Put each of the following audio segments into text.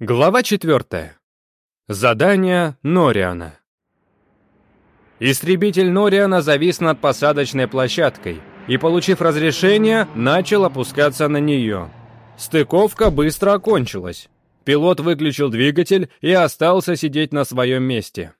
Глава 4. Задание Нориана. Истребитель Нориана завис над посадочной площадкой и, получив разрешение, начал опускаться на нее. Стыковка быстро окончилась. Пилот выключил двигатель и остался сидеть на своем месте.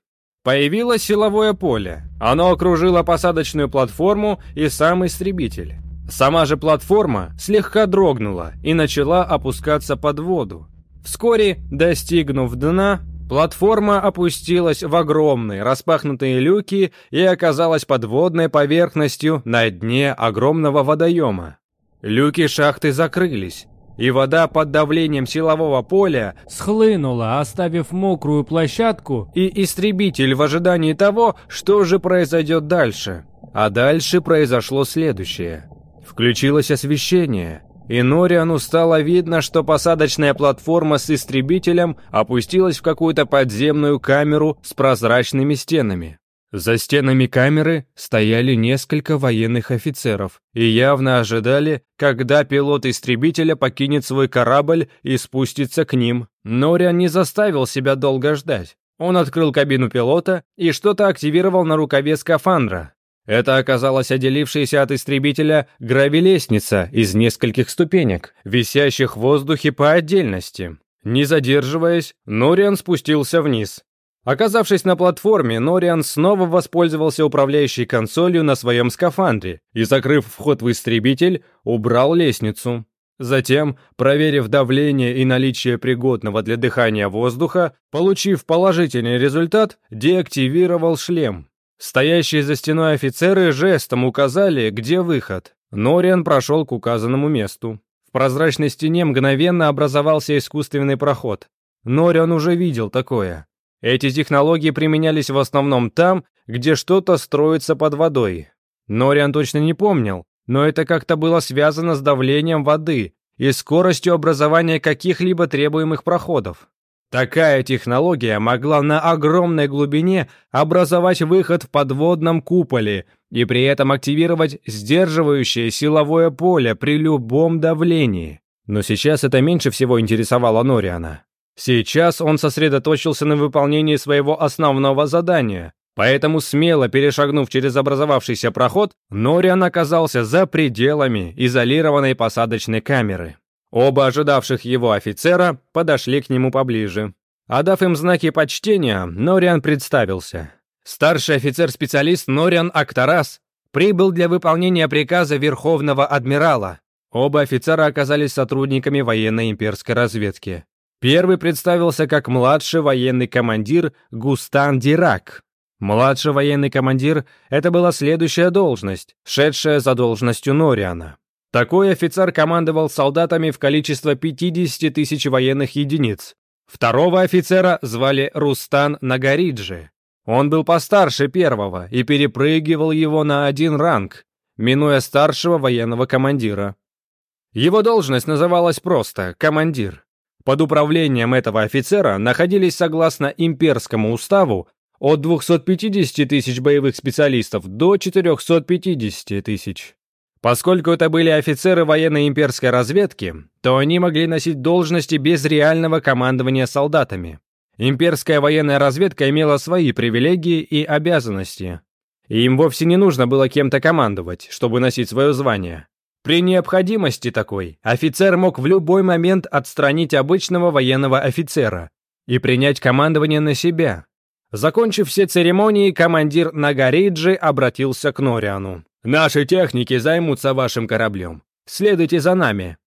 Появилось силовое поле. Оно окружило посадочную платформу и сам истребитель. Сама же платформа слегка дрогнула и начала опускаться под воду. Вскоре, достигнув дна, платформа опустилась в огромные распахнутые люки и оказалась подводной поверхностью на дне огромного водоема. Люки шахты закрылись, и вода под давлением силового поля схлынула, оставив мокрую площадку, и истребитель в ожидании того, что же произойдет дальше. А дальше произошло следующее. Включилось освещение, и Нориану стало видно, что посадочная платформа с истребителем опустилась в какую-то подземную камеру с прозрачными стенами. За стенами камеры стояли несколько военных офицеров и явно ожидали, когда пилот истребителя покинет свой корабль и спустится к ним. Нориан не заставил себя долго ждать. Он открыл кабину пилота и что-то активировал на рукаве скафандра. Это оказалась отделившаяся от истребителя гравелестница из нескольких ступенек, висящих в воздухе по отдельности. Не задерживаясь, Нориан спустился вниз. Оказавшись на платформе, Нориан снова воспользовался управляющей консолью на своем скафандре и, закрыв вход в истребитель, убрал лестницу. Затем, проверив давление и наличие пригодного для дыхания воздуха, получив положительный результат, деактивировал шлем Стоящие за стеной офицеры жестом указали, где выход. Нориан прошел к указанному месту. В прозрачной стене мгновенно образовался искусственный проход. Нориан уже видел такое. Эти технологии применялись в основном там, где что-то строится под водой. Нориан точно не помнил, но это как-то было связано с давлением воды и скоростью образования каких-либо требуемых проходов. Такая технология могла на огромной глубине образовать выход в подводном куполе и при этом активировать сдерживающее силовое поле при любом давлении. Но сейчас это меньше всего интересовало Нориана. Сейчас он сосредоточился на выполнении своего основного задания, поэтому смело перешагнув через образовавшийся проход, Нориан оказался за пределами изолированной посадочной камеры. Оба ожидавших его офицера подошли к нему поближе. Отдав им знаки почтения, Нориан представился. Старший офицер-специалист Нориан Актарас прибыл для выполнения приказа Верховного Адмирала. Оба офицера оказались сотрудниками военной имперской разведки. Первый представился как младший военный командир Густан Дирак. Младший военный командир – это была следующая должность, шедшая за должностью Нориана. Такой офицер командовал солдатами в количестве 50 тысяч военных единиц. Второго офицера звали Рустан Нагариджи. Он был постарше первого и перепрыгивал его на один ранг, минуя старшего военного командира. Его должность называлась просто «командир». Под управлением этого офицера находились, согласно имперскому уставу, от 250 тысяч боевых специалистов до 450 тысяч. Поскольку это были офицеры военной имперской разведки, то они могли носить должности без реального командования солдатами. Имперская военная разведка имела свои привилегии и обязанности. И им вовсе не нужно было кем-то командовать, чтобы носить свое звание. При необходимости такой офицер мог в любой момент отстранить обычного военного офицера и принять командование на себя. Закончив все церемонии, командир Нагариджи обратился к Нориану. Наши техники займутся вашим кораблем. Следуйте за нами».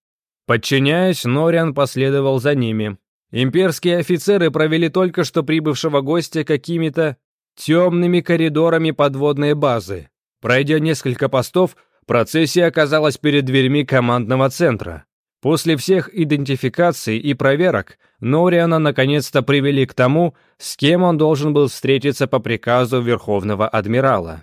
Подчиняясь, Нориан последовал за ними. Имперские офицеры провели только что прибывшего гостя какими-то темными коридорами подводной базы. Пройдя несколько постов, процессия оказалась перед дверьми командного центра. После всех идентификаций и проверок Нориана наконец-то привели к тому, с кем он должен был встретиться по приказу Верховного Адмирала.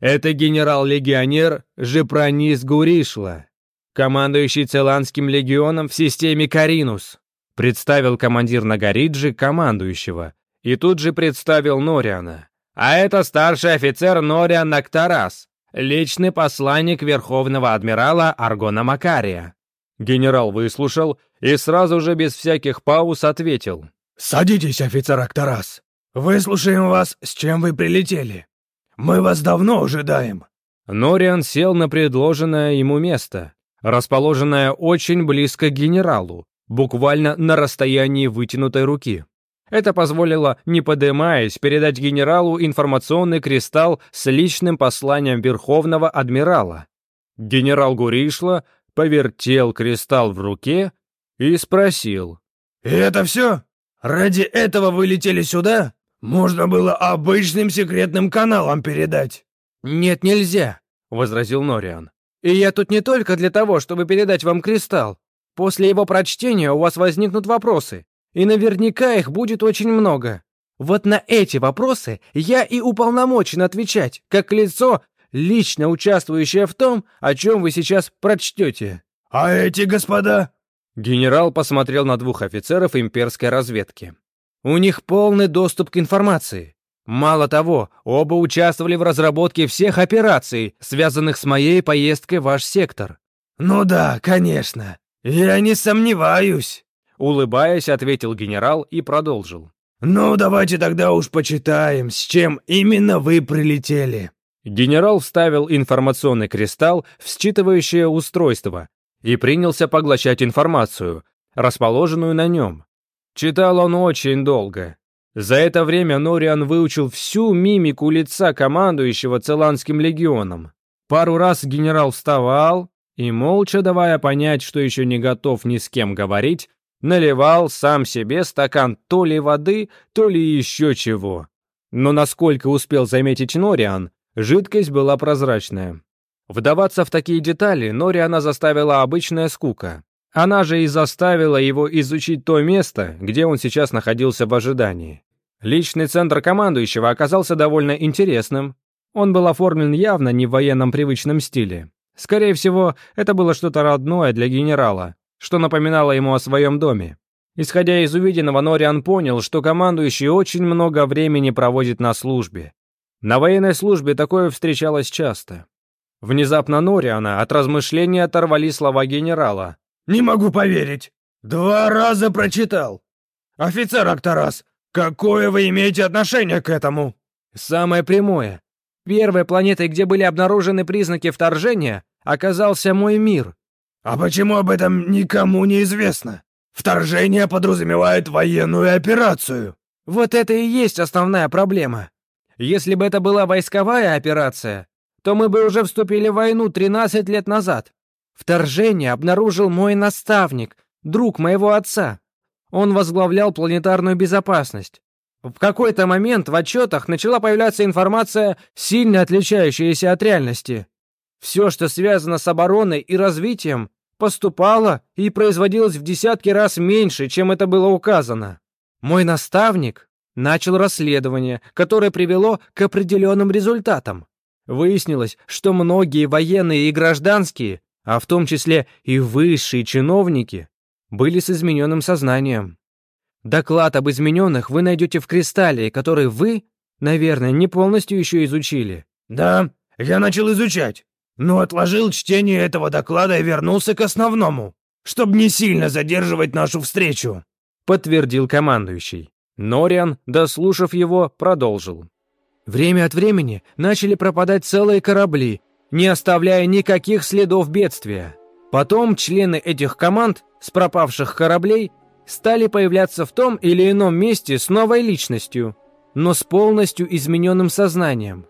Это генерал-легионер Жепронис Гуришла, командующий Целанским легионом в системе Каринус. Представил командир Нагариджи командующего и тут же представил Нориана. А это старший офицер Нориан Нактарас, личный посланник Верховного Адмирала Аргона Макария. Генерал выслушал и сразу же без всяких пауз ответил. «Садитесь, офицер Актарас. Выслушаем вас, с чем вы прилетели». Мы вас давно ожидаем!» Нориан сел на предложенное ему место, расположенное очень близко к генералу, буквально на расстоянии вытянутой руки. Это позволило, не подымаясь, передать генералу информационный кристалл с личным посланием Верховного Адмирала. Генерал Гуришла повертел кристалл в руке и спросил. «Это все? Ради этого вы летели сюда?» Можно было обычным секретным каналом передать». «Нет, нельзя», — возразил Нориан. «И я тут не только для того, чтобы передать вам кристалл. После его прочтения у вас возникнут вопросы. И наверняка их У них полный доступ к информации. Мало того, оба участвовали в разработке всех операций, связанных с моей поездкой в ваш сектор». «Ну да, конечно. Я не сомневаюсь», — улыбаясь, ответил генерал и продолжил. «Ну, давайте тогда уж почитаем, с чем именно вы прилетели». Генерал вставил информационный кристалл в считывающее устройство и принялся поглощать информацию, расположенную на нем. Читал он очень долго. За это время Нориан выучил всю мимику лица командующего Целанским легионом. Пару раз генерал вставал и, молча давая понять, что еще не готов ни с кем говорить, наливал сам себе стакан то ли воды, то ли еще чего. Но насколько успел заметить Нориан, жидкость была прозрачная. Вдаваться в такие детали Нориана заставила обычная скука. Она же и заставила его изучить то место, где он сейчас находился в ожидании. Личный центр командующего оказался довольно интересным. Он был оформлен явно не в военном привычном стиле. Скорее всего, это было что-то родное для генерала, что напоминало ему о своем доме. Исходя из увиденного, Нориан понял, что командующий очень много времени проводит на службе. На военной службе такое встречалось часто. Внезапно Нориана от размышлений оторвали слова генерала, не могу поверить. Два раза прочитал. Офицер Акторас, какое вы имеете отношение к этому? Самое прямое. Первой планетой, где были обнаружены признаки вторжения, оказался мой мир. А почему об этом никому не известно? Вторжение подразумевает военную операцию. Вот это и есть основная проблема. Если бы это была войсковая операция, то мы бы уже вступили в войну 13 лет назад. Вторжение обнаружил мой наставник, друг моего отца. Он возглавлял планетарную безопасность. В какой-то момент в отчетах начала появляться информация, сильно отличающаяся от реальности. Все, что связано с обороной и развитием, поступало и производилось в десятки раз меньше, чем это было указано. Мой наставник начал расследование, которое привело к определенным результатам. Выяснилось, что многие военные и гражданские а в том числе и высшие чиновники, были с измененным сознанием. Доклад об измененных вы найдете в «Кристалле», который вы, наверное, не полностью еще изучили. «Да, я начал изучать, но отложил чтение этого доклада и вернулся к основному, чтобы не сильно задерживать нашу встречу», — подтвердил командующий. Нориан, дослушав его, продолжил. Время от времени начали пропадать целые корабли, не оставляя никаких следов бедствия. Потом члены этих команд с пропавших кораблей стали появляться в том или ином месте с новой личностью, но с полностью измененным сознанием.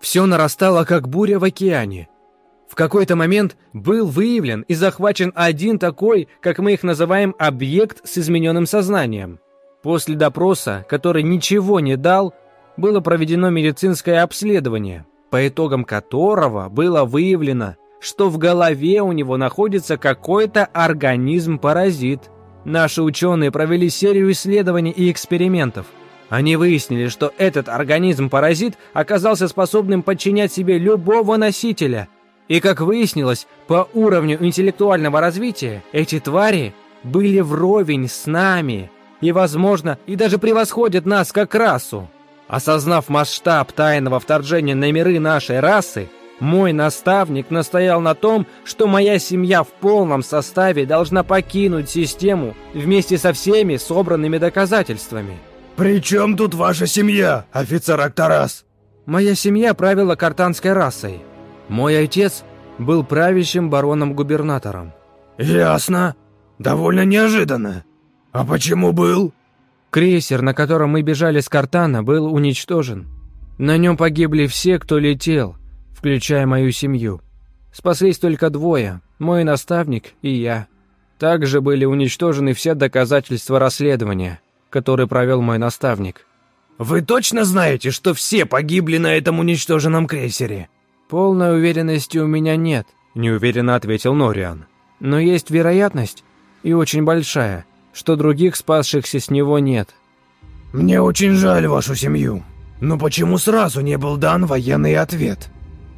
Все нарастало, как буря в океане. В какой-то момент был выявлен и захвачен один такой, как мы их называем, объект с измененным сознанием. После допроса, который ничего не дал, было проведено медицинское обследование – по итогам которого было выявлено, что в голове у него находится какой-то организм-паразит. Наши ученые провели серию исследований и экспериментов. Они выяснили, что этот организм-паразит оказался способным подчинять себе любого носителя. И, как выяснилось, по уровню интеллектуального развития эти твари были вровень с нами и, возможно, и даже превосходят нас как расу. Осознав масштаб тайного вторжения на миры нашей расы, мой наставник настоял на том, что моя семья в полном составе должна покинуть систему вместе со всеми собранными доказательствами. «При чем тут ваша семья, офицер Актарас?» «Моя семья правила картанской расой. Мой отец был правящим бароном-губернатором». «Ясно. Довольно неожиданно. А почему был?» Крейсер, на котором мы бежали с Картана, был уничтожен. На нем погибли все, кто летел, включая мою семью. Спаслись только двое, мой наставник и я. Также были уничтожены все доказательства расследования, которые провел мой наставник. «Вы точно знаете, что все погибли на этом уничтоженном крейсере?» «Полной уверенности у меня нет», – неуверенно ответил Нориан. «Но есть вероятность, и очень большая, что других спасшихся с него нет. «Мне очень жаль вашу семью. Но почему сразу не был дан военный ответ?»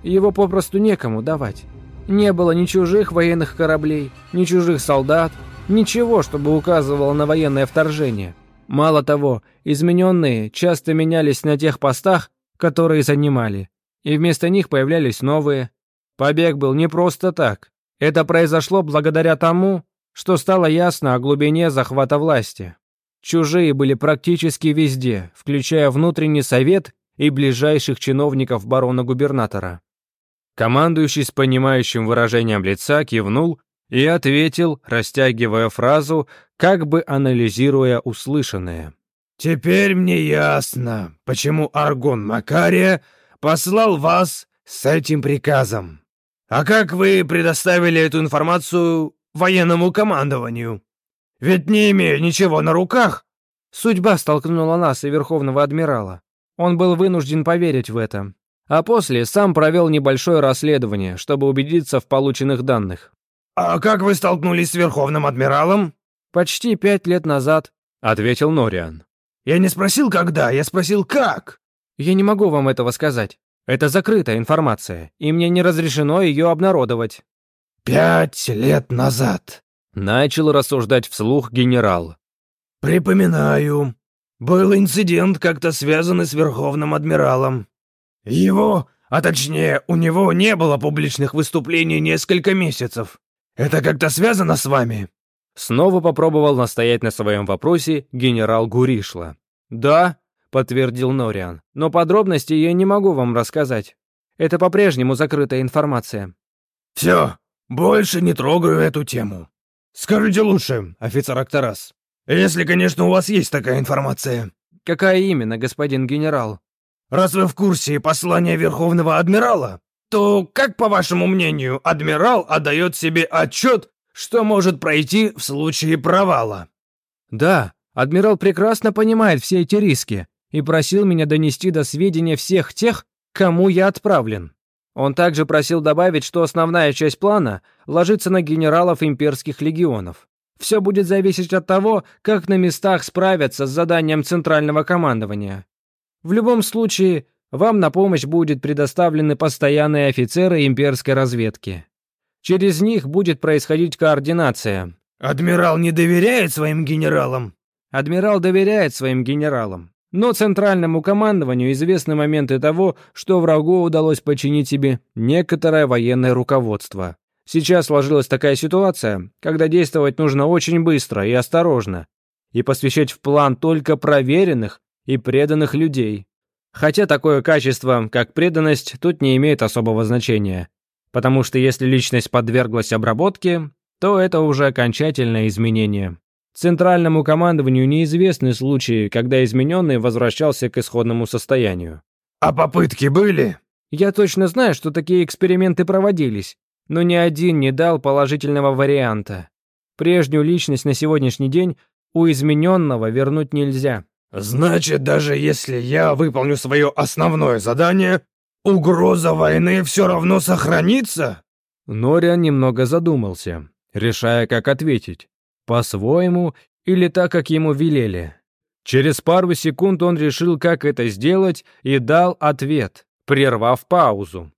«Его попросту некому давать. Не было ни чужих военных кораблей, ни чужих солдат, ничего, чтобы указывало на военное вторжение. Мало того, измененные часто менялись на тех постах, которые занимали, и вместо них появлялись новые. Побег был не просто так. Это произошло благодаря тому, что стало ясно о глубине захвата власти. Чужие были практически везде, включая внутренний совет и ближайших чиновников барона-губернатора. Командующий с понимающим выражением лица кивнул и ответил, растягивая фразу, как бы анализируя услышанное. «Теперь мне ясно, почему Аргон Макария послал вас с этим приказом. А как вы предоставили эту информацию, военному командованию. Ведь не имея ничего на руках...» Судьба столкнула нас и Верховного Адмирала. Он был вынужден поверить в это. А после сам провел небольшое расследование, чтобы убедиться в полученных данных. «А как вы столкнулись с Верховным Адмиралом?» «Почти пять лет назад», — ответил Нориан. «Я не спросил, когда, я спросил, как!» «Я не могу вам этого сказать. Это закрытая информация, и мне не разрешено ее обнародовать». «Пять лет назад», — начал рассуждать вслух генерал. «Припоминаю. Был инцидент, как-то связанный с Верховным Адмиралом. Его, а точнее, у него не было публичных выступлений несколько месяцев. Это как-то связано с вами?» Снова попробовал настоять на своем вопросе генерал Гуришла. «Да», — подтвердил Нориан, — «но подробности я не могу вам рассказать. Это по-прежнему закрытая информация». «Все, больше не трогаю эту тему. Скажите лучше, офицер Актарас, если, конечно, у вас есть такая информация. Какая именно, господин генерал? Раз вы в курсе послания Верховного Адмирала, то, как, по вашему мнению, адмирал отдает себе отчет, что может пройти в случае провала? Да, адмирал прекрасно понимает все эти риски и просил меня донести до сведения всех тех, кому я отправлен. Он также просил добавить, что основная часть плана ложится на генералов имперских легионов. Все будет зависеть от того, как на местах справятся с заданием центрального командования. В любом случае, вам на помощь будет предоставлены постоянные офицеры имперской разведки. Через них будет происходить координация. Адмирал не доверяет своим генералам. Адмирал доверяет своим генералам. Но центральному командованию известны моменты того, что врагу удалось починить себе некоторое военное руководство. Сейчас сложилась такая ситуация, когда действовать нужно очень быстро и осторожно, и посвящать в план только проверенных и преданных людей. Хотя такое качество, как преданность, тут не имеет особого значения, потому что если личность подверглась обработке, то это уже окончательное изменение. Центральному командованию неизвестны случаи, когда измененный возвращался к исходному состоянию. «А попытки были?» «Я точно знаю, что такие эксперименты проводились, но ни один не дал положительного варианта. Прежнюю личность на сегодняшний день у измененного вернуть нельзя». «Значит, даже если я выполню свое основное задание, угроза войны все равно сохранится?» Нориан немного задумался, решая, как ответить по-своему или так, как ему велели. Через пару секунд он решил, как это сделать, и дал ответ, прервав паузу.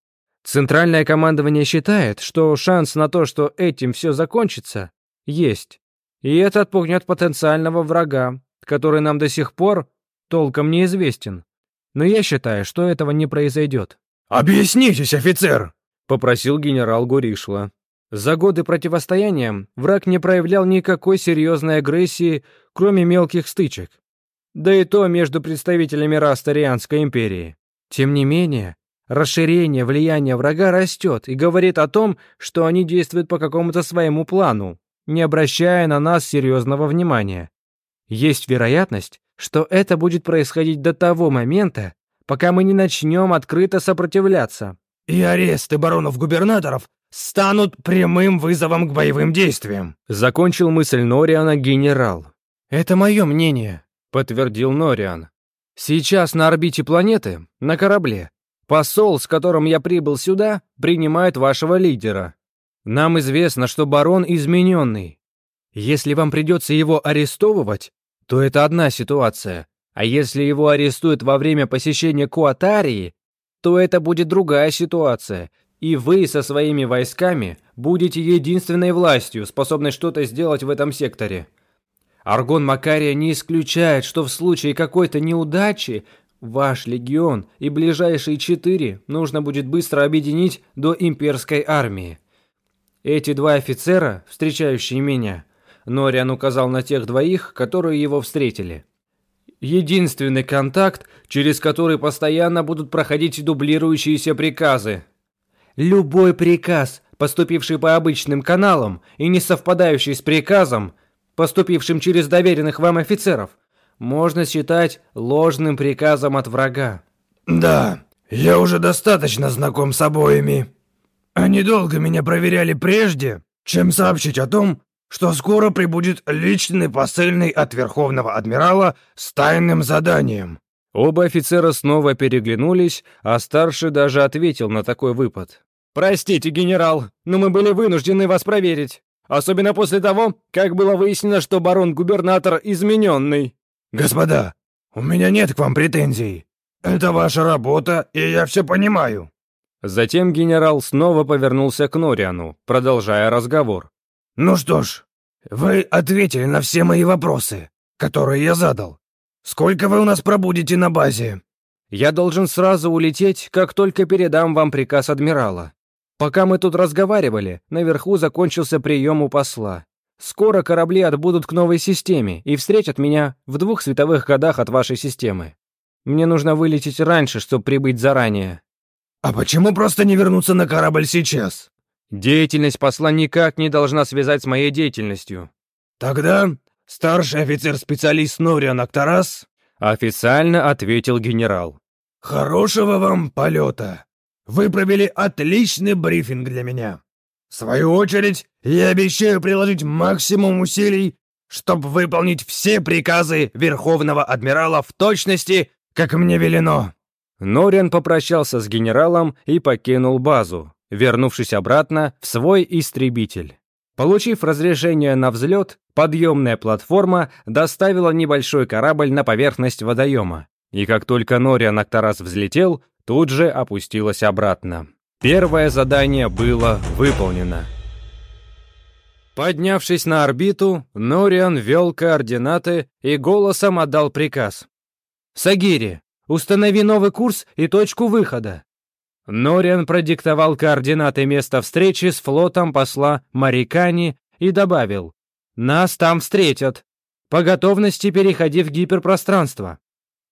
Центральное командование считает, что шанс на то, что этим все закончится, есть. И это отпугнет потенциального врага, который нам до сих пор толком неизвестен. Но я считаю, что этого не произойдет. «Объяснитесь, офицер!» — попросил генерал Гуришла. За годы противостояния враг не проявлял никакой серьезной агрессии, кроме мелких стычек. Да и то между представителями рас империи. Тем не менее, расширение влияния врага растет и говорит о том, что они действуют по какому-то своему плану, не обращая на нас серьезного внимания. Есть вероятность, что это будет происходить до того момента, пока мы не начнем открыто сопротивляться. «И аресты баронов-губернаторов станут прямым вызовом к боевым действиям», — закончил мысль Нориана генерал. «Это мое мнение», — подтвердил Нориан. «Сейчас на орбите планеты, на корабле, посол, с которым я прибыл сюда, принимает вашего лидера. Нам известно, что барон измененный. Если вам придется его арестовывать, то это одна ситуация, а если его арестуют во время посещения Куатарии, то это будет другая ситуация, и вы со своими войсками будете единственной властью, способной что-то сделать в этом секторе. Аргон Макария не исключает, что в случае какой-то неудачи ваш легион и ближайшие четыре нужно будет быстро объединить до имперской армии. Эти два офицера, встречающие меня, Нориан указал на тех двоих, которые его встретили. Единственный контакт, через который постоянно будут проходить дублирующиеся приказы, Любой приказ, поступивший по обычным каналам и не совпадающий с приказом, поступившим через доверенных вам офицеров, можно считать ложным приказом от врага. Да, я уже достаточно знаком с обоими. Они долго меня проверяли прежде, чем сообщить о том, что скоро прибудет личный посыльный от Верховного Адмирала с тайным заданием. Оба офицера снова переглянулись, а старший даже ответил на такой выпад. «Простите, генерал, но мы были вынуждены вас проверить. Особенно после того, как было выяснено, что барон-губернатор измененный». «Господа, у меня нет к вам претензий. Это ваша работа, и я все понимаю». Затем генерал снова повернулся к Нориану, продолжая разговор. «Ну что ж, вы ответили на все мои вопросы, которые я задал. Сколько вы у нас пробудете на базе? Я должен сразу улететь, как только передам вам приказ адмирала. Пока мы тут разговаривали, наверху закончился прием у посла. Скоро корабли отбудут к новой системе и встретят меня в двух световых годах от вашей системы. Мне нужно вылететь раньше, чтобы прибыть заранее. А почему просто не вернуться на корабль сейчас? Деятельность посла никак не должна связать с моей деятельностью. Тогда старший офицер-специалист Нориан Актарас?» Официально ответил генерал. «Хорошего вам полета! Вы провели отличный брифинг для меня. В свою очередь, я обещаю приложить максимум усилий, чтобы выполнить все приказы Верховного Адмирала в точности, как мне велено». Нориан попрощался с генералом и покинул базу, вернувшись обратно в свой истребитель. Получив разрешение на взлет, подъемная платформа доставила небольшой корабль на поверхность водоема. И как только Нори Анактарас взлетел, тут же опустилась обратно. Первое задание было выполнено. Поднявшись на орбиту, Нориан ввел координаты и голосом отдал приказ. «Сагири, установи новый курс и точку выхода. Нориан продиктовал координаты места встречи с флотом посла Марикани и добавил «Нас там встретят, по готовности переходи в гиперпространство».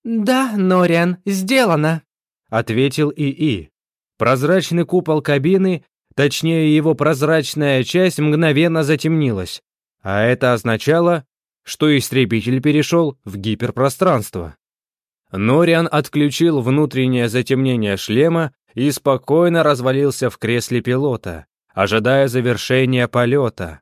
«Да, Нориан, сделано», — ответил ИИ. Прозрачный купол кабины, точнее его прозрачная часть, мгновенно затемнилась, а это означало, что истребитель перешел в гиперпространство. Нориан отключил внутреннее затемнение шлема и спокойно развалился в кресле пилота, ожидая завершения полета.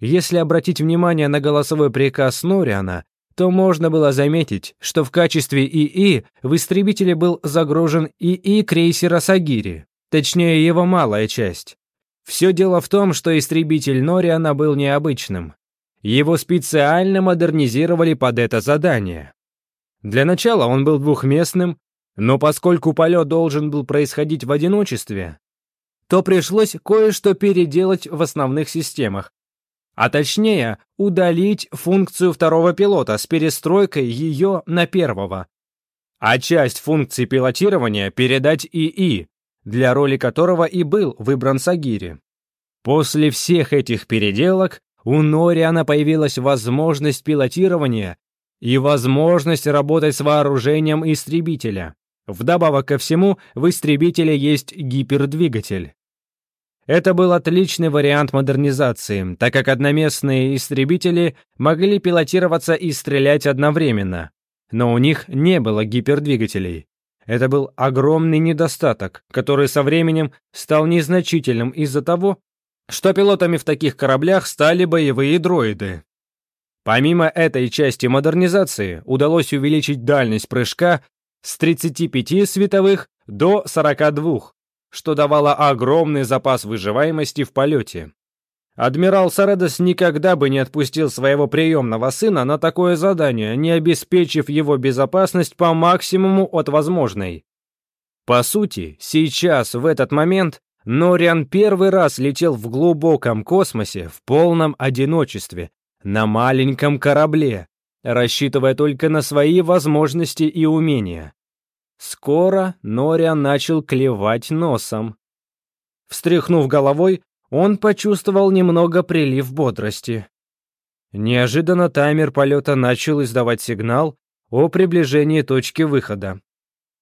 Если обратить внимание на голосовой приказ Нориана, то можно было заметить, что в качестве ИИ в истребителе был загружен ИИ крейсера Сагири, точнее его малая часть. Все дело в том, что истребитель Нориана был необычным. Его специально модернизировали под это задание. Для начала он был двухместным, но поскольку полет должен был происходить в одиночестве, то пришлось кое-что переделать в основных системах, а точнее удалить функцию второго пилота с перестройкой ее на первого, а часть функции пилотирования передать ИИ, для роли которого и был выбран Сагири. После всех этих переделок у Нориана появилась возможность пилотирования и возможность работать с вооружением истребителя. Вдобавок ко всему, в истребителе есть гипердвигатель. Это был отличный вариант модернизации, так как одноместные истребители могли пилотироваться и стрелять одновременно, но у них не было гипердвигателей. Это был огромный недостаток, который со временем стал незначительным из-за того, что пилотами в таких кораблях стали боевые дроиды, Помимо этой части модернизации удалось увеличить дальность прыжка с 35 световых до 42, что давало огромный запас выживаемости в полете. Адмирал Сарадос никогда бы не отпустил своего приемного сына на такое задание, не обеспечив его безопасность по максимуму от возможной. По сути, сейчас, в этот момент, Нориан первый раз летел в глубоком космосе в полном одиночестве, на маленьком корабле, рассчитывая только на свои возможности и умения. Скоро Норя начал клевать носом. Встряхнув головой, он почувствовал немного прилив бодрости. Неожиданно таймер полета начал издавать сигнал о приближении точки выхода.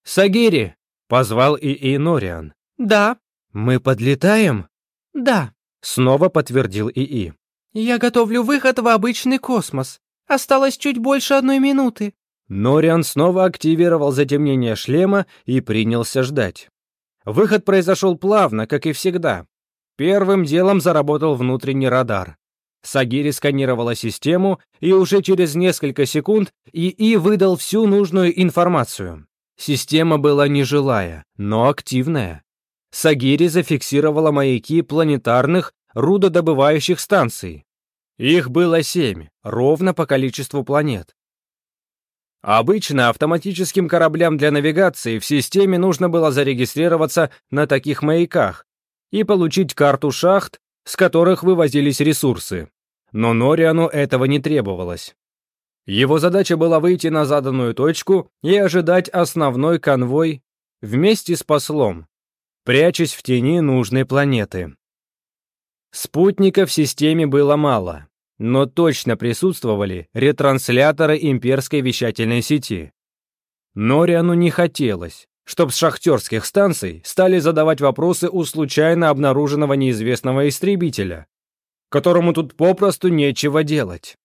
«Сагири!» — позвал ИИ Нориан. «Да». «Мы подлетаем?» «Да», — снова подтвердил ИИ. Я готовлю выход в обычный космос. Осталось чуть больше одной минуты. Нориан снова активировал затемнение шлема и принялся ждать. Выход произошел плавно, как и всегда. Первым делом заработал внутренний радар. Сагири сканировала систему, и уже через несколько секунд ИИ выдал всю нужную информацию. Система была нежилая, но активная. Сагири зафиксировала маяки планетарных рудодобывающих станций. Их было семь, ровно по количеству планет. Обычно автоматическим кораблям для навигации в системе нужно было зарегистрироваться на таких маяках и получить карту шахт, с которых вывозились ресурсы. Но Нориану этого не требовалось. Его задача была выйти на заданную точку и ожидать основной конвой вместе с послом, прячась в тени нужной планеты. Спутников в системе было мало, но точно присутствовали ретрансляторы имперской вещательной сети. Нориану не хотелось, чтобы с шахтерских станций стали задавать вопросы у случайно обнаруженного неизвестного истребителя, которому тут попросту нечего делать.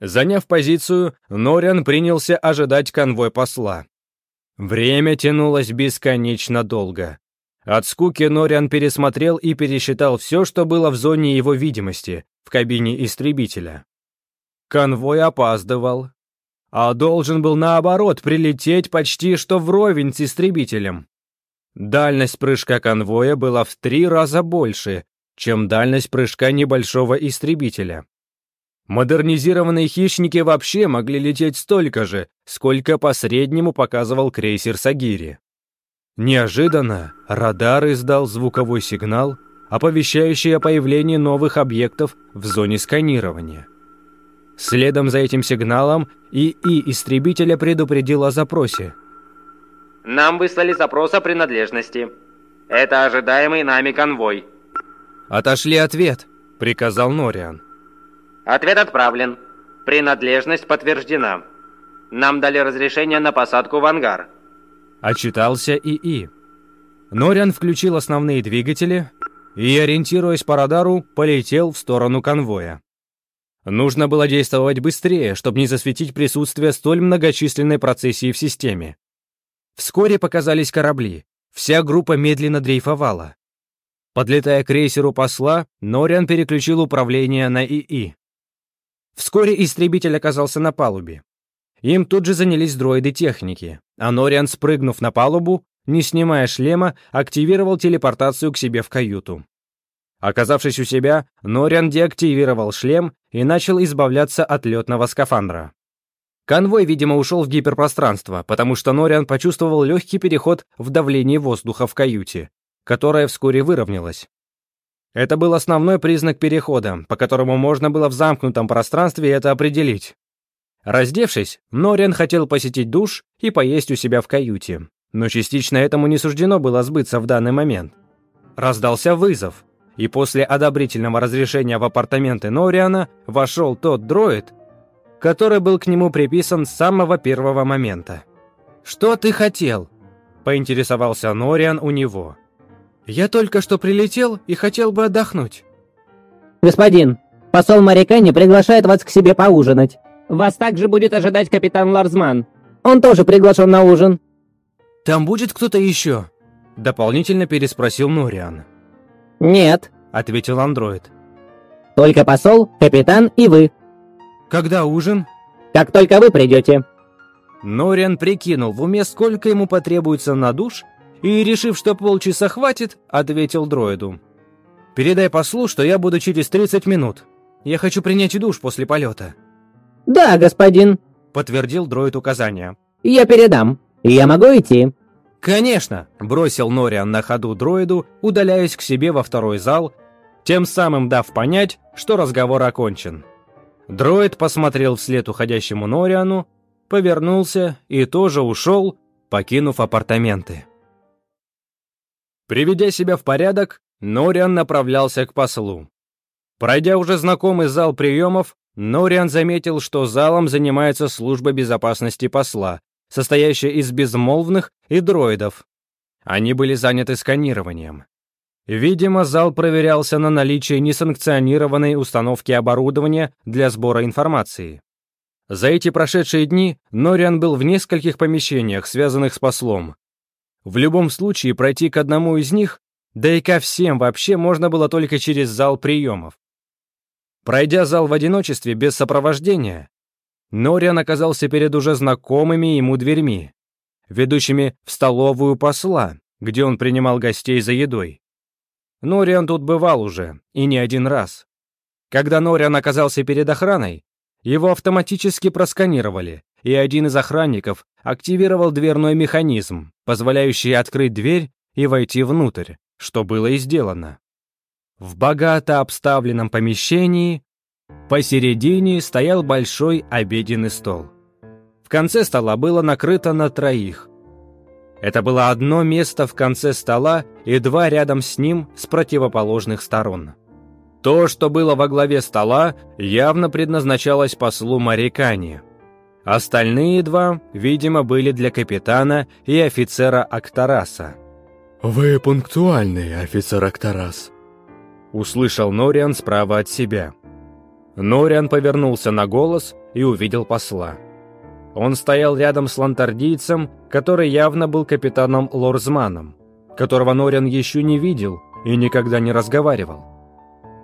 Заняв позицию, Нориан принялся ожидать конвой посла. Время тянулось бесконечно долго. От скуки Нориан пересмотрел и пересчитал все, что было в зоне его видимости, в кабине истребителя. Конвой опаздывал. А должен был, наоборот, прилететь почти что вровень с истребителем. Дальность прыжка конвоя была в три раза больше, чем дальность прыжка небольшого истребителя. Модернизированные хищники вообще могли лететь столько же, сколько по среднему показывал крейсер Сагири. Неожиданно радар издал звуковой сигнал, оповещающий о появлении новых объектов в зоне сканирования. Следом за этим сигналом ИИ истребителя предупредил о запросе. «Нам выслали запрос о принадлежности. Это ожидаемый нами конвой». «Отошли ответ», — приказал Нориан. «Ответ отправлен. Принадлежность подтверждена. Нам дали разрешение на посадку в ангар». Отчитался ИИ. Норян включил основные двигатели и, ориентируясь по радару, полетел в сторону конвоя. Нужно было действовать быстрее, чтобы не засветить присутствие столь многочисленной процессии в системе. Вскоре показались корабли. Вся группа медленно дрейфовала. Подлетая к крейсеру посла, Нориан переключил управление на ИИ. Вскоре истребитель оказался на палубе. Им тут же занялись дроиды-техники, а Нориан, спрыгнув на палубу, не снимая шлема, активировал телепортацию к себе в каюту. Оказавшись у себя, Нориан деактивировал шлем и начал избавляться от летного скафандра. Конвой, видимо, ушел в гиперпространство, потому что Нориан почувствовал легкий переход в давление воздуха в каюте, которое вскоре выровнялось. Это был основной признак перехода, по которому можно было в замкнутом пространстве это определить. Раздевшись, Нориан хотел посетить душ и поесть у себя в каюте, но частично этому не суждено было сбыться в данный момент. Раздался вызов, и после одобрительного разрешения в апартаменты Нориана вошел тот дроид, который был к нему приписан с самого первого момента. «Что ты хотел?» – поинтересовался Нориан у него. «Я только что прилетел и хотел бы отдохнуть». «Господин, посол Марикани приглашает вас к себе поужинать». Вас также будет ожидать капитан Ларзман. Он тоже приглашен на ужин». «Там будет кто-то еще?» Дополнительно переспросил Нуриан. «Нет», — ответил андроид. «Только посол, капитан и вы». «Когда ужин?» «Как только вы придете». Нориан прикинул в уме, сколько ему потребуется на душ, и, решив, что полчаса хватит, ответил дроиду. «Передай послу, что я буду через 30 минут. Я хочу принять душ после полета». «Да, господин», — подтвердил дроид указания. «Я передам. Я могу идти?» «Конечно!» – бросил Нориан на ходу дроиду, удаляясь к себе во второй зал, тем самым дав понять, что разговор окончен. Дроид посмотрел вслед уходящему Нориану, повернулся и тоже ушел, покинув апартаменты. Приведя себя в порядок, Нориан направлялся к послу. Пройдя уже знакомый зал приемов, Нориан заметил, что залом занимается служба безопасности посла, состоящая из безмолвных и дроидов. Они были заняты сканированием. Видимо, зал проверялся на наличие несанкционированной установки оборудования для сбора информации. За эти прошедшие дни Нориан был в нескольких помещениях, связанных с послом. В любом случае пройти к одному из них, да и ко всем вообще можно было только через зал приемов. Пройдя зал в одиночестве, без сопровождения, Нориан оказался перед уже знакомыми ему дверьми, ведущими в столовую посла, где он принимал гостей за едой. Нориан тут бывал уже, и не один раз. Когда Нориан оказался перед охраной, его автоматически просканировали, и один из охранников активировал дверной механизм, позволяющий открыть дверь и войти внутрь, что было и сделано. В богато обставленном помещении посередине стоял большой обеденный стол. В конце стола было накрыто на троих. Это было одно место в конце стола и два рядом с ним с противоположных сторон. То, что было во главе стола, явно предназначалось послу Марикани. Остальные два, видимо, были для капитана и офицера Актараса. «Вы пунктуальный, офицер Актарас», Услышал Нориан справа от себя. Нориан повернулся на голос и увидел посла. Он стоял рядом с лантардийцем, который явно был капитаном Лорзманом, которого Нориан еще не видел и никогда не разговаривал.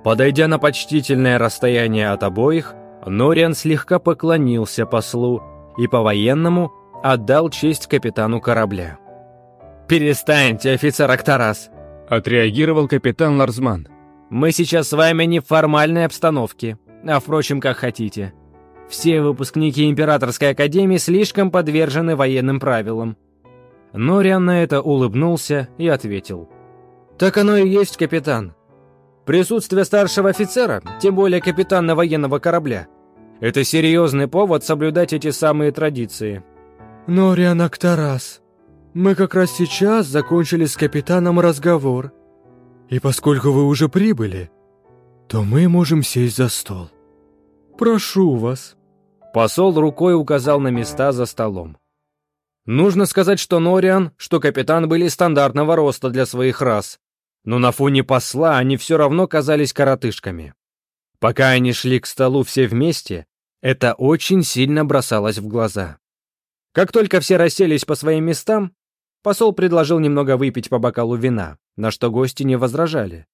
Подойдя на почтительное расстояние от обоих, Нориан слегка поклонился послу и по-военному отдал честь капитану корабля. «Перестаньте, офицер Актарас!» – отреагировал капитан Ларзман. Мы сейчас с вами не в формальной обстановке, а впрочем, как хотите. Все выпускники Императорской Академии слишком подвержены военным правилам». Нориан на это улыбнулся и ответил. «Так оно и есть, капитан. Присутствие старшего офицера, тем более капитана военного корабля, это серьезный повод соблюдать эти самые традиции». «Нориан Актарас, мы как раз сейчас закончили с капитаном разговор», и поскольку вы уже прибыли, то мы можем сесть за стол. Прошу вас». Посол рукой указал на места за столом. Нужно сказать, что Нориан, что капитан были стандартного роста для своих рас, но на фоне посла они все равно казались коротышками. Пока они шли к столу все вместе, это очень сильно бросалось в глаза. Как только все расселись по своим местам, посол предложил немного выпить по бокалу вина на что гости не возражали.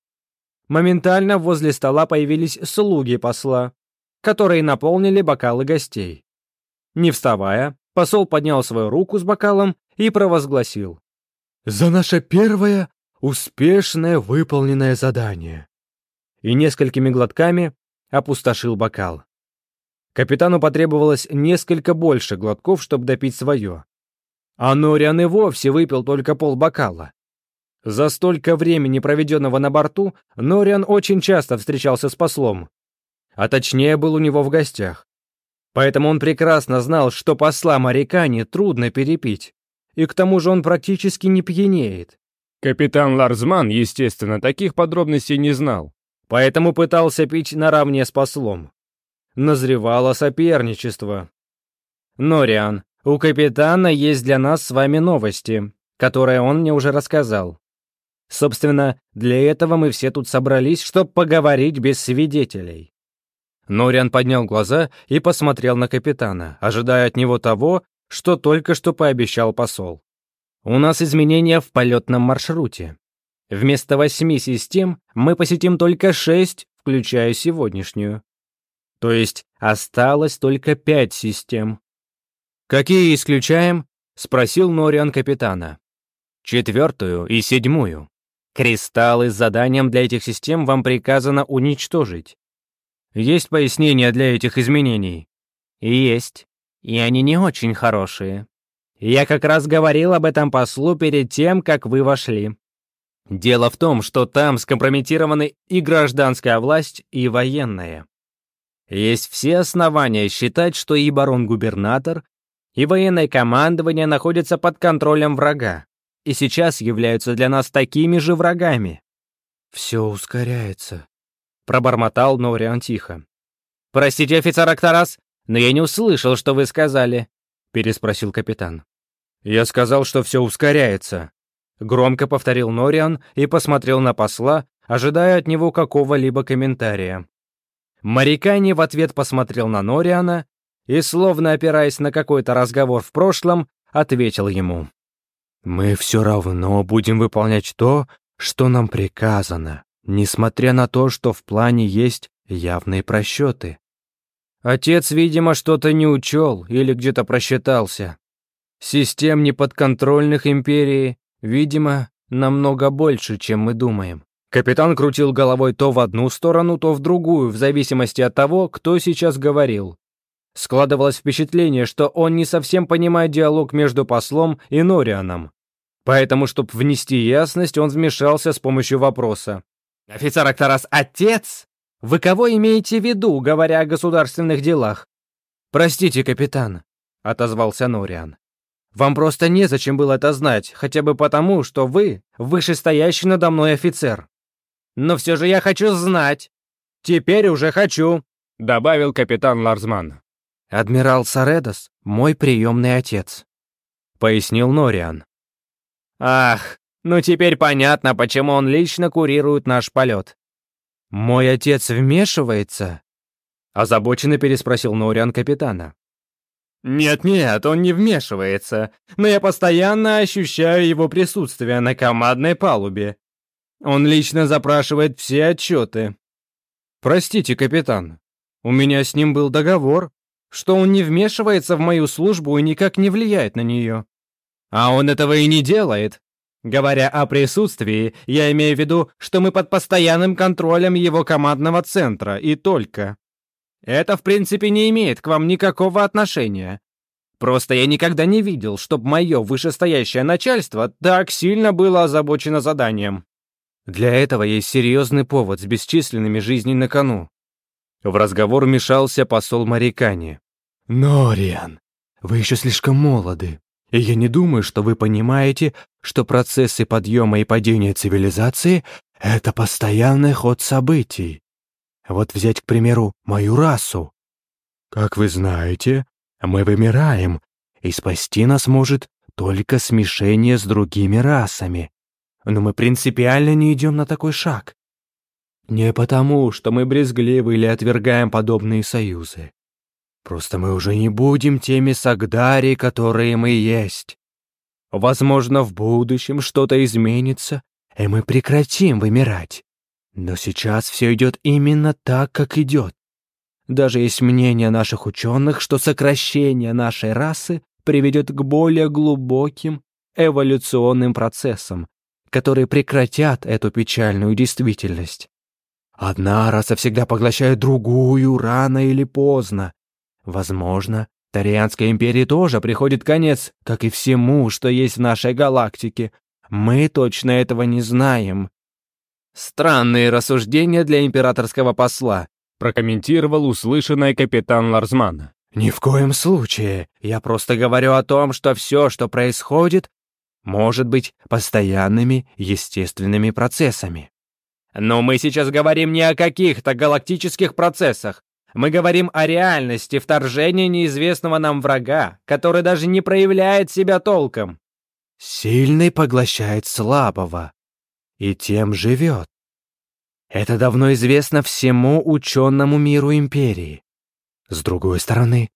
Моментально возле стола появились слуги посла, которые наполнили бокалы гостей. Не вставая, посол поднял свою руку с бокалом и провозгласил. «За наше первое успешное выполненное задание!» И несколькими глотками опустошил бокал. Капитану потребовалось несколько больше глотков, чтобы допить свое. А Нориан и вовсе выпил только пол бокала. За столько времени, проведенного на борту, Нориан очень часто встречался с послом. А точнее, был у него в гостях. Поэтому он прекрасно знал, что посла морякане трудно перепить. И к тому же он практически не пьянеет. Капитан Ларзман, естественно, таких подробностей не знал. Поэтому пытался пить наравне с послом. Назревало соперничество. «Нориан, у капитана есть для нас с вами новости», которые он мне уже рассказал. Собственно, для этого мы все тут собрались, чтобы поговорить без свидетелей». Нориан поднял глаза и посмотрел на капитана, ожидая от него того, что только что пообещал посол. «У нас изменения в полетном маршруте. Вместо восьми систем мы посетим только шесть, включая сегодняшнюю. То есть осталось только пять систем». «Какие исключаем?» — спросил Нориан капитана. «Четвертую и седьмую». Кристаллы с заданием для этих систем вам приказано уничтожить. Есть пояснения для этих изменений? Есть. И они не очень хорошие. Я как раз говорил об этом послу перед тем, как вы вошли. Дело в том, что там скомпрометированы и гражданская власть, и военная. Есть все основания считать, что и барон-губернатор, и военное командование находятся под контролем врага и сейчас являются для нас такими же врагами. «Все ускоряется», — пробормотал Нориан тихо. «Простите, офицер Актарас, но я не услышал, что вы сказали», — переспросил капитан. «Я сказал, что все ускоряется», — громко повторил Нориан и посмотрел на посла, ожидая от него какого-либо комментария. Марикани в ответ посмотрел на Нориана и, словно опираясь на какой-то разговор в прошлом, ответил ему. Мы все равно будем выполнять то, что нам приказано, несмотря на то, что в плане есть явные просчеты. Отец, видимо, что-то не учел или где-то просчитался. Систем неподконтрольных империи, видимо, намного больше, чем мы думаем. Капитан крутил головой то в одну сторону, то в другую, в зависимости от того, кто сейчас говорил. Складывалось впечатление, что он не совсем понимает диалог между послом и Норианом. Поэтому, чтобы внести ясность, он вмешался с помощью вопроса. «Офицер Акторас, отец? Вы кого имеете в виду, говоря о государственных делах?» «Простите, капитан», — отозвался Нориан. «Вам просто незачем было это знать, хотя бы потому, что вы вышестоящий надо мной офицер». «Но все же я хочу знать!» «Теперь уже хочу!» — добавил капитан Ларзман. «Адмирал Саредос — мой приемный отец», — пояснил Нориан. «Ах, ну теперь понятно, почему он лично курирует наш полет». «Мой отец вмешивается?» — озабоченно переспросил Нориан капитана. «Нет-нет, он не вмешивается, но я постоянно ощущаю его присутствие на командной палубе. Он лично запрашивает все отчеты». «Простите, капитан, у меня с ним был договор», что он не вмешивается в мою службу и никак не влияет на нее. А он этого и не делает. Говоря о присутствии, я имею в виду, что мы под постоянным контролем его командного центра и только. Это, в принципе, не имеет к вам никакого отношения. Просто я никогда не видел, чтобы мое вышестоящее начальство так сильно было озабочено заданием. Для этого есть серьезный повод с бесчисленными жизнями на кону. В разговор мешался посол Марикани. «Нориан, вы еще слишком молоды, и я не думаю, что вы понимаете, что процессы подъема и падения цивилизации — это постоянный ход событий. Вот взять, к примеру, мою расу. Как вы знаете, мы вымираем, и спасти нас может только смешение с другими расами. Но мы принципиально не идем на такой шаг. Не потому, что мы брезгливы или отвергаем подобные союзы. Просто мы уже не будем теми сагдари, которые мы есть. Возможно, в будущем что-то изменится, и мы прекратим вымирать. Но сейчас все идет именно так, как идет. Даже есть мнение наших ученых, что сокращение нашей расы приведет к более глубоким эволюционным процессам, которые прекратят эту печальную действительность. Одна раса всегда поглощает другую, рано или поздно. Возможно, Тарианской империи тоже приходит конец, как и всему, что есть в нашей галактике. Мы точно этого не знаем». «Странные рассуждения для императорского посла», прокомментировал услышанный капитан Ларзман. «Ни в коем случае. Я просто говорю о том, что все, что происходит, может быть постоянными естественными процессами. Но мы сейчас говорим не о каких-то галактических процессах. Мы говорим о реальности вторжения неизвестного нам врага, который даже не проявляет себя толком. Сильный поглощает слабого и тем живет. Это давно известно всему ученому миру империи. С другой стороны,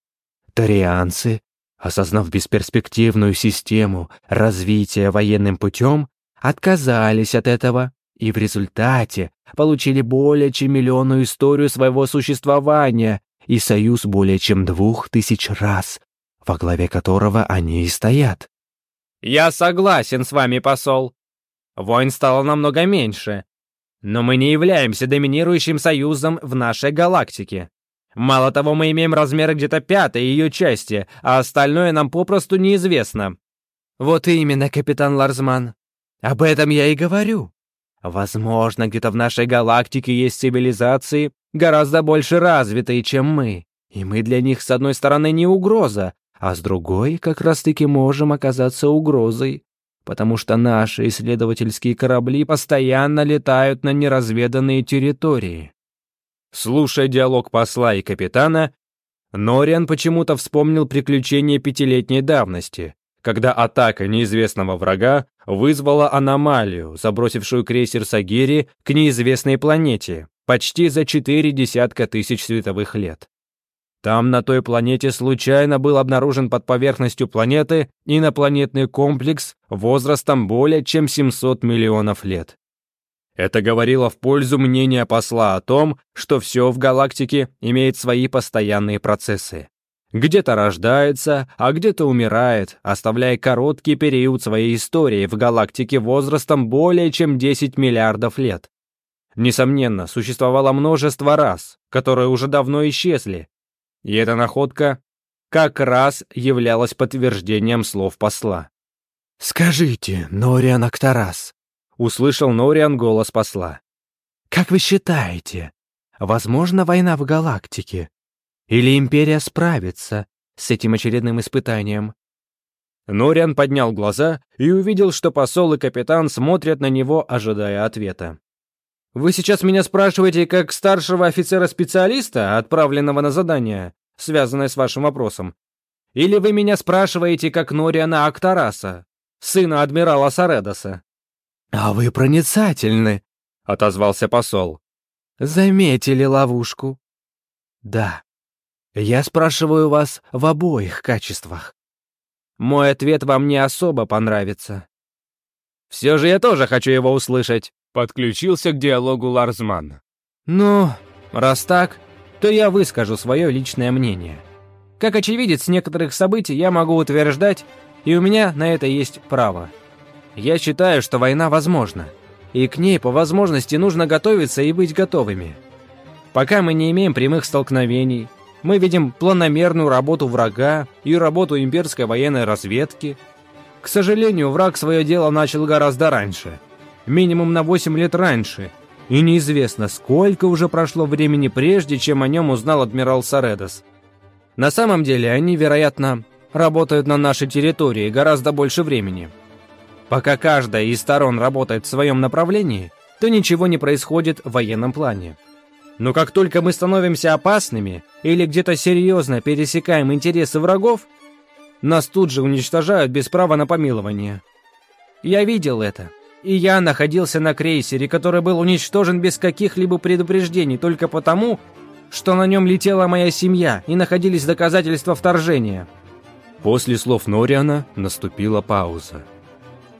тарианцы, осознав бесперспективную систему развития военным путем, отказались от этого и в результате получили более чем миллионную историю своего существования и союз более чем двух тысяч раз, во главе которого они и стоят. «Я согласен с вами, посол. Войн стало намного меньше. Но мы не являемся доминирующим союзом в нашей галактике. Мало того, мы имеем размеры где-то пятой ее части, а остальное нам попросту неизвестно». «Вот именно, капитан Ларзман. Об этом я и говорю», Возможно, где-то в нашей галактике есть цивилизации, гораздо больше развитые, чем мы. И мы для них, с одной стороны, не угроза, а с другой, как раз-таки, можем оказаться угрозой. Потому что наши исследовательские корабли постоянно летают на неразведанные территории. Слушая диалог посла и капитана, Нориан почему-то вспомнил приключения пятилетней давности когда атака неизвестного врага вызвала аномалию, забросившую крейсер Сагири к неизвестной планете почти за четыре десятка тысяч световых лет. Там, на той планете, случайно был обнаружен под поверхностью планеты инопланетный комплекс возрастом более чем 700 миллионов лет. Это говорило в пользу мнения посла о том, что все в галактике имеет свои постоянные процессы. Где-то рождается, а где-то умирает, оставляя короткий период своей истории в галактике возрастом более чем 10 миллиардов лет. Несомненно, существовало множество рас, которые уже давно исчезли. И эта находка как раз являлась подтверждением слов посла. «Скажите, Нориан Актарас», — услышал Нориан голос посла. «Как вы считаете, возможно, война в галактике?» Или Империя справится с этим очередным испытанием?» Нориан поднял глаза и увидел, что посол и капитан смотрят на него, ожидая ответа. «Вы сейчас меня спрашиваете как старшего офицера-специалиста, отправленного на задание, связанное с вашим вопросом? Или вы меня спрашиваете как Нориана Актараса, сына адмирала Саредоса?» «А вы проницательны», — отозвался посол. «Заметили ловушку?» «Да, я спрашиваю вас в обоих качествах. Мой ответ вам не особо понравится. Все же я тоже хочу его услышать. Подключился к диалогу Ларзман. Ну, раз так, то я выскажу свое личное мнение. Как очевидец некоторых событий, я могу утверждать, и у меня на это есть право. Я считаю, что война возможна, и к ней по возможности нужно готовиться и быть готовыми. Пока мы не имеем прямых столкновений, мы видим планомерную работу врага и работу имперской военной разведки. К сожалению, враг свое дело начал гораздо раньше, минимум на 8 лет раньше, и неизвестно, сколько уже прошло времени прежде, чем о нем узнал адмирал Саредос. На самом деле они, вероятно, работают на нашей территории гораздо больше времени. Пока каждая из сторон работает в своем направлении, то ничего не происходит в военном плане. Но как только мы становимся опасными или где-то серьезно пересекаем интересы врагов, нас тут же уничтожают без права на помилование. Я видел это. И я находился на крейсере, который был уничтожен без каких-либо предупреждений только потому, что на нем летела моя семья и находились доказательства вторжения. После слов Нориана наступила пауза.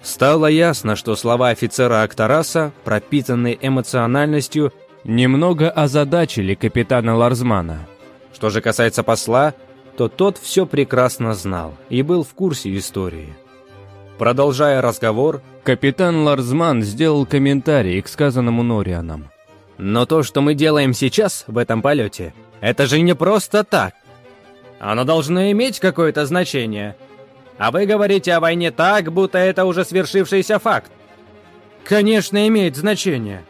Стало ясно, что слова офицера Актараса, пропитанные эмоциональностью, немного озадачили капитана Ларзмана. Что же касается посла, то тот все прекрасно знал и был в курсе истории. Продолжая разговор, капитан Ларзман сделал комментарий к сказанному Норианам. «Но то, что мы делаем сейчас, в этом полете, это же не просто так. Оно должно иметь какое-то значение. А вы говорите о войне так, будто это уже свершившийся факт. Конечно, имеет значение.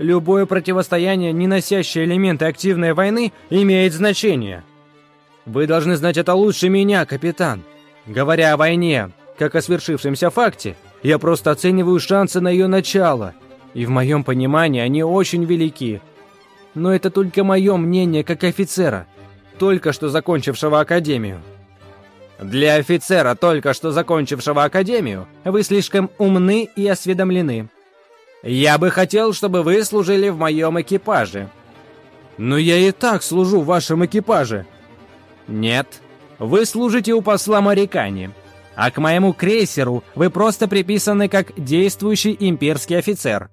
Любое противостояние, не носящее элементы активной войны, имеет значение. Вы должны знать это лучше меня, капитан. Говоря о войне, как о свершившемся факте, я просто оцениваю шансы на ее начало. И в моем понимании они очень велики. Но это только мое мнение как офицера, только что закончившего академию. Для офицера, только что закончившего академию, вы слишком умны и осведомлены. Я бы хотел, чтобы вы служили в моем экипаже». «Но я и так служу в вашем экипаже». «Нет, вы служите у посла Марикани, а к моему крейсеру вы просто приписаны как действующий имперский офицер».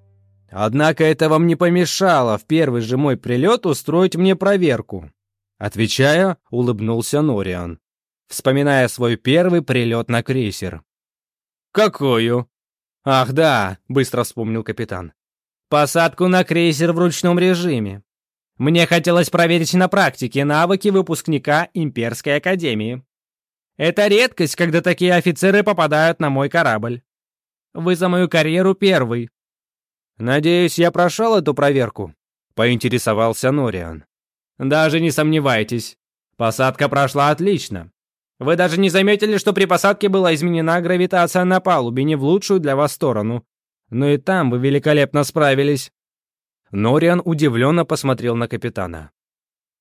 «Однако это вам не помешало в первый же мой прилет устроить мне проверку». Отвечая, улыбнулся Нориан, вспоминая свой первый прилет на крейсер. «Какую?» «Ах да», — быстро вспомнил капитан. «Посадку на крейсер в ручном режиме. Мне хотелось проверить на практике навыки выпускника Имперской Академии. Это редкость, когда такие офицеры попадают на мой корабль. Вы за мою карьеру первый». «Надеюсь, я прошел эту проверку», — поинтересовался Нориан. «Даже не сомневайтесь. Посадка прошла отлично. Вы даже не заметили, что при посадке была изменена гравитация на палубе не в лучшую для вас сторону. Но и там вы великолепно справились». Нориан удивленно посмотрел на капитана.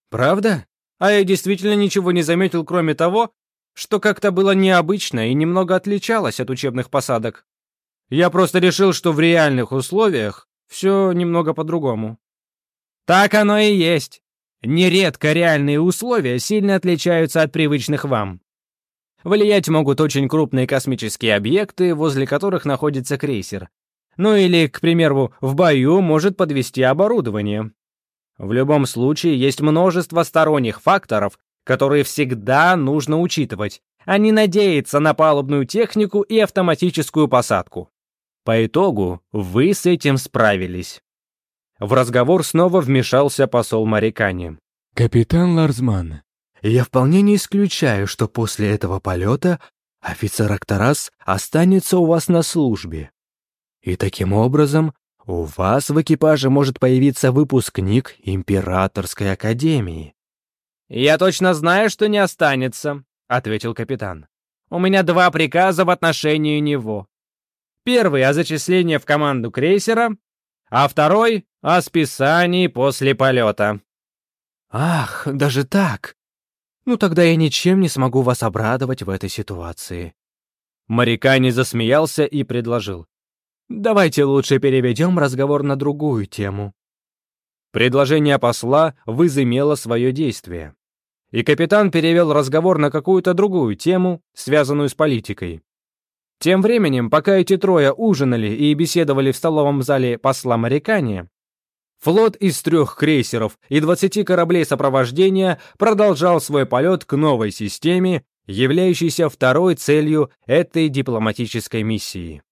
«Правда? А я действительно ничего не заметил, кроме того, что как-то было необычно и немного отличалось от учебных посадок. Я просто решил, что в реальных условиях все немного по-другому». «Так оно и есть. Нередко реальные условия сильно отличаются от привычных вам. Влиять могут очень крупные космические объекты, возле которых находится крейсер. Ну или, к примеру, в бою может подвести оборудование. В любом случае, есть множество сторонних факторов, которые всегда нужно учитывать, а не надеяться на палубную технику и автоматическую посадку. По итогу, вы с этим справились. В разговор снова вмешался посол Марикани. «Капитан Ларзман, я вполне не исключаю, что после этого полета офицер Акторас останется у вас на службе. И таким образом у вас в экипаже может появиться выпускник Императорской Академии. «Я точно знаю, что не останется», — ответил капитан. «У меня два приказа в отношении него. Первый — о зачислении в команду крейсера, а второй — о списании после полета». «Ах, даже так!» Ну тогда я ничем не смогу вас обрадовать в этой ситуации». Моряка не засмеялся и предложил. «Давайте лучше переведем разговор на другую тему». Предложение посла возымело свое действие. И капитан перевел разговор на какую-то другую тему, связанную с политикой. Тем временем, пока эти трое ужинали и беседовали в столовом зале посла Марикани, Флот из трех крейсеров и 20 кораблей сопровождения продолжал свой полет к новой системе, являющейся второй целью этой дипломатической миссии.